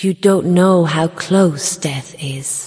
You don't know how close death is.